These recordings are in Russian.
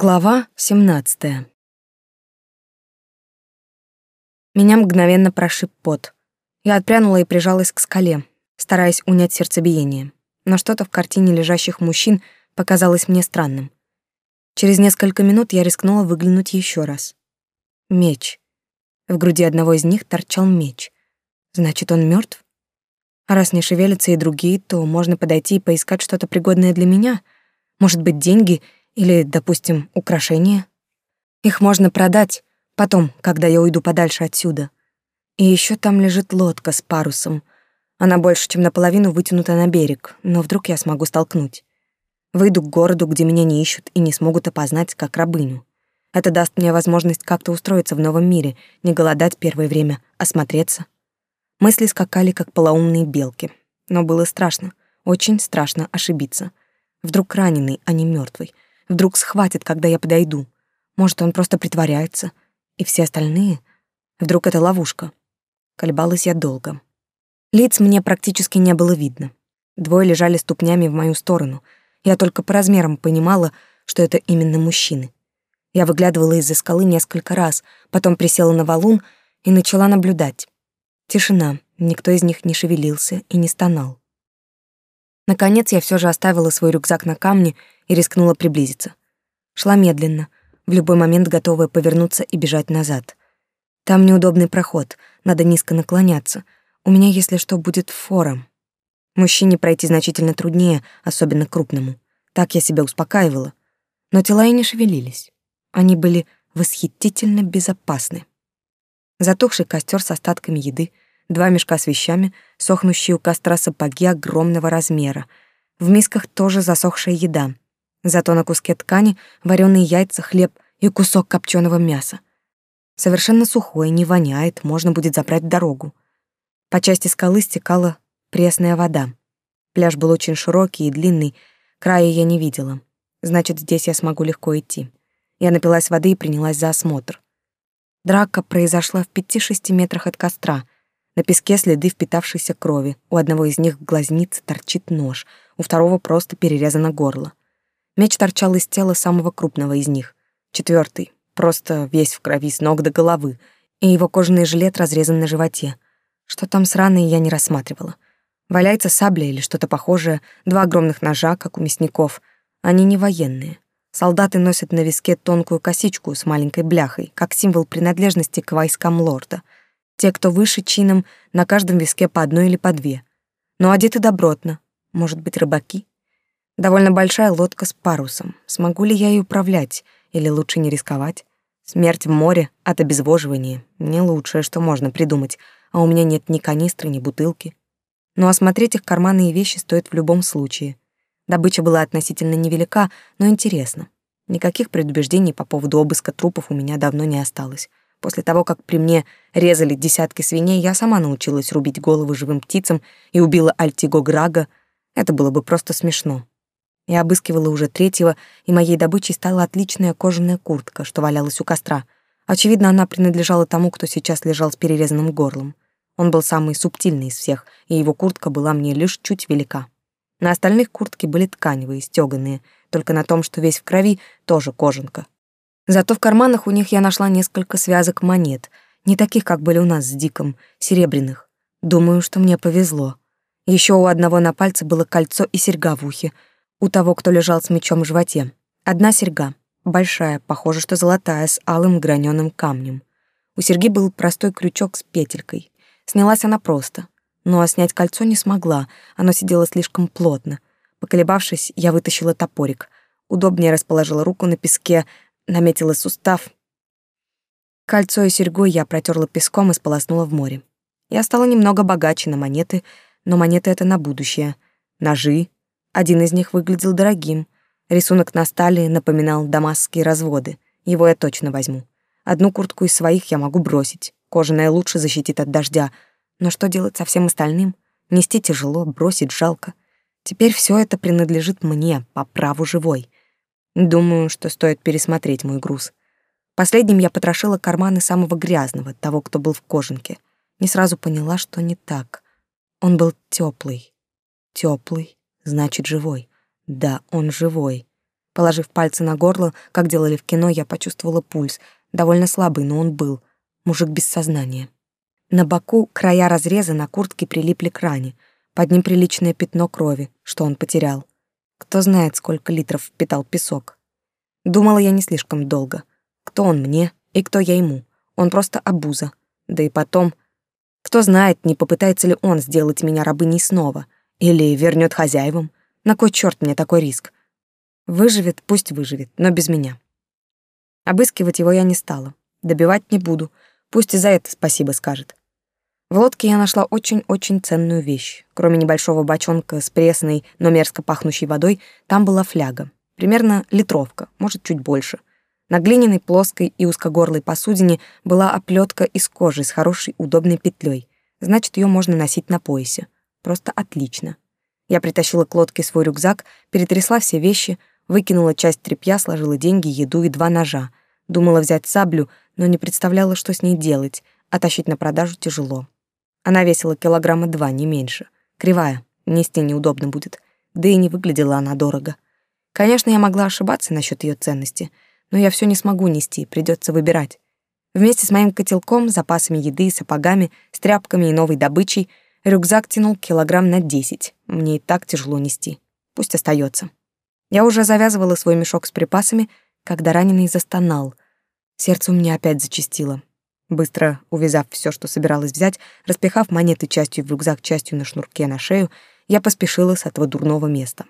Глава 17. Меня мгновенно прошиб пот. Я отпрянула и прижалась к скале, стараясь унять сердцебиение. Но что-то в картине лежащих мужчин показалось мне странным. Через несколько минут я рискнула выглянуть еще раз. Меч. В груди одного из них торчал меч. Значит, он мертв? А раз не шевелятся и другие, то можно подойти и поискать что-то пригодное для меня. Может быть, деньги — или, допустим, украшения. Их можно продать потом, когда я уйду подальше отсюда. И еще там лежит лодка с парусом. Она больше, чем наполовину вытянута на берег, но вдруг я смогу столкнуть. Выйду к городу, где меня не ищут и не смогут опознать как рабыню. Это даст мне возможность как-то устроиться в новом мире, не голодать первое время, осмотреться. Мысли скакали, как полоумные белки. Но было страшно, очень страшно ошибиться. Вдруг раненый, а не мертвый — Вдруг схватит, когда я подойду. Может, он просто притворяется. И все остальные? Вдруг это ловушка? Колебалась я долго. Лиц мне практически не было видно. Двое лежали ступнями в мою сторону. Я только по размерам понимала, что это именно мужчины. Я выглядывала из-за скалы несколько раз, потом присела на валун и начала наблюдать. Тишина, никто из них не шевелился и не стонал. Наконец я все же оставила свой рюкзак на камне и рискнула приблизиться. Шла медленно, в любой момент готовая повернуться и бежать назад. Там неудобный проход, надо низко наклоняться. У меня, если что, будет фора. Мужчине пройти значительно труднее, особенно крупному. Так я себя успокаивала. Но тела и не шевелились. Они были восхитительно безопасны. Затухший костер с остатками еды — два мешка с вещами, сохнущие у костра сапоги огромного размера. В мисках тоже засохшая еда. Зато на куске ткани вареные яйца, хлеб и кусок копченого мяса. Совершенно сухое, не воняет, можно будет забрать дорогу. По части скалы стекала пресная вода. Пляж был очень широкий и длинный, края я не видела. Значит, здесь я смогу легко идти. Я напилась воды и принялась за осмотр. Драка произошла в пяти-шести метрах от костра — на песке следы впитавшейся крови. У одного из них в глазнице торчит нож, у второго просто перерезано горло. Меч торчал из тела самого крупного из них. Четвертый, просто весь в крови с ног до головы, и его кожаный жилет разрезан на животе. Что там с раной, я не рассматривала. Валяется сабля или что-то похожее, два огромных ножа, как у мясников. Они не военные. Солдаты носят на виске тонкую косичку с маленькой бляхой, как символ принадлежности к войскам лорда — те, кто выше чином, на каждом виске по одной или по две. Но одеты добротно. Может быть, рыбаки? Довольно большая лодка с парусом. Смогу ли я ее управлять? Или лучше не рисковать? Смерть в море от обезвоживания — не лучшее, что можно придумать, а у меня нет ни канистры, ни бутылки. Но осмотреть их карманы и вещи стоит в любом случае. Добыча была относительно невелика, но интересно. Никаких предубеждений по поводу обыска трупов у меня давно не осталось. После того, как при мне резали десятки свиней, я сама научилась рубить головы живым птицам и убила Альтиго Грага. Это было бы просто смешно. Я обыскивала уже третьего, и моей добычей стала отличная кожаная куртка, что валялась у костра. Очевидно, она принадлежала тому, кто сейчас лежал с перерезанным горлом. Он был самый субтильный из всех, и его куртка была мне лишь чуть велика. На остальных куртки были тканевые, стёганые, только на том, что весь в крови, тоже кожанка. Зато в карманах у них я нашла несколько связок монет, не таких, как были у нас с Диком, серебряных. Думаю, что мне повезло. Еще у одного на пальце было кольцо и серьга в ухе, у того, кто лежал с мечом в животе. Одна серьга, большая, похоже, что золотая, с алым граненым камнем. У серьги был простой крючок с петелькой. Снялась она просто. Ну а снять кольцо не смогла, оно сидело слишком плотно. Поколебавшись, я вытащила топорик. Удобнее расположила руку на песке, наметила сустав. Кольцо и серьгу я протерла песком и сполоснула в море. Я стала немного богаче на монеты, но монеты — это на будущее. Ножи. Один из них выглядел дорогим. Рисунок на стали напоминал дамасские разводы. Его я точно возьму. Одну куртку из своих я могу бросить. Кожаная лучше защитит от дождя. Но что делать со всем остальным? Нести тяжело, бросить жалко. Теперь все это принадлежит мне, по праву живой. Думаю, что стоит пересмотреть мой груз. Последним я потрошила карманы самого грязного, того, кто был в кожанке. Не сразу поняла, что не так. Он был теплый. Теплый, значит, живой. Да, он живой. Положив пальцы на горло, как делали в кино, я почувствовала пульс. Довольно слабый, но он был. Мужик без сознания. На боку края разреза на куртке прилипли к ране. Под ним приличное пятно крови, что он потерял. Кто знает, сколько литров впитал песок. Думала я не слишком долго. Кто он мне и кто я ему? Он просто обуза. Да и потом... Кто знает, не попытается ли он сделать меня рабыней снова. Или вернет хозяевам. На кой черт мне такой риск? Выживет, пусть выживет, но без меня. Обыскивать его я не стала. Добивать не буду. Пусть и за это спасибо скажет. В лодке я нашла очень-очень ценную вещь. Кроме небольшого бочонка с пресной, но мерзко пахнущей водой, там была фляга. Примерно литровка, может, чуть больше. На глиняной плоской и узкогорлой посудине была оплетка из кожи с хорошей удобной петлей. Значит, ее можно носить на поясе. Просто отлично. Я притащила к лодке свой рюкзак, перетрясла все вещи, выкинула часть тряпья, сложила деньги, еду и два ножа. Думала взять саблю, но не представляла, что с ней делать, а тащить на продажу тяжело. Она весила килограмма два, не меньше. Кривая, нести неудобно будет. Да и не выглядела она дорого. Конечно, я могла ошибаться насчет ее ценности, но я все не смогу нести, придется выбирать. Вместе с моим котелком, запасами еды, сапогами, с тряпками и новой добычей рюкзак тянул килограмм на десять. Мне и так тяжело нести. Пусть остается. Я уже завязывала свой мешок с припасами, когда раненый застонал. Сердце у меня опять зачастило. Быстро увязав все, что собиралась взять, распихав монеты частью в рюкзак, частью на шнурке на шею, я поспешила с этого дурного места.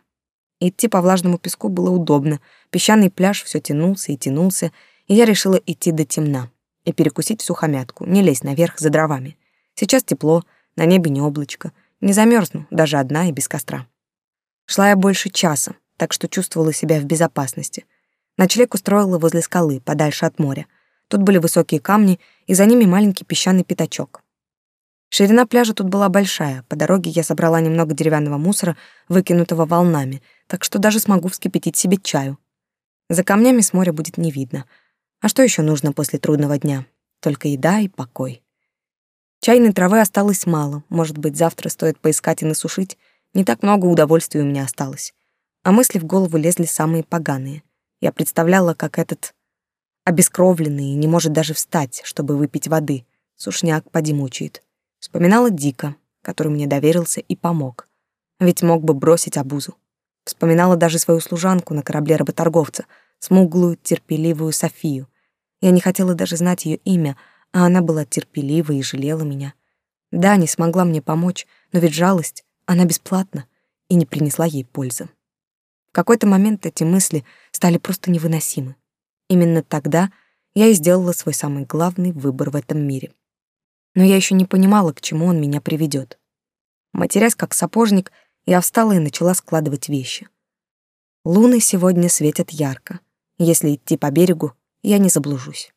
Идти по влажному песку было удобно. Песчаный пляж все тянулся и тянулся, и я решила идти до темна и перекусить в сухомятку, не лезть наверх за дровами. Сейчас тепло, на небе не облачко, не замерзну, даже одна и без костра. Шла я больше часа, так что чувствовала себя в безопасности. Ночлег устроила возле скалы, подальше от моря — Тут были высокие камни, и за ними маленький песчаный пятачок. Ширина пляжа тут была большая. По дороге я собрала немного деревянного мусора, выкинутого волнами, так что даже смогу вскипятить себе чаю. За камнями с моря будет не видно. А что еще нужно после трудного дня? Только еда и покой. Чайной травы осталось мало. Может быть, завтра стоит поискать и насушить. Не так много удовольствия у меня осталось. А мысли в голову лезли самые поганые. Я представляла, как этот обескровленный не может даже встать, чтобы выпить воды. Сушняк поди мучает. Вспоминала Дика, который мне доверился и помог. Ведь мог бы бросить обузу. Вспоминала даже свою служанку на корабле работорговца, смуглую, терпеливую Софию. Я не хотела даже знать ее имя, а она была терпелива и жалела меня. Да, не смогла мне помочь, но ведь жалость, она бесплатна и не принесла ей пользы. В какой-то момент эти мысли стали просто невыносимы. Именно тогда я и сделала свой самый главный выбор в этом мире. Но я еще не понимала, к чему он меня приведет. Матерясь как сапожник, я встала и начала складывать вещи. Луны сегодня светят ярко. Если идти по берегу, я не заблужусь.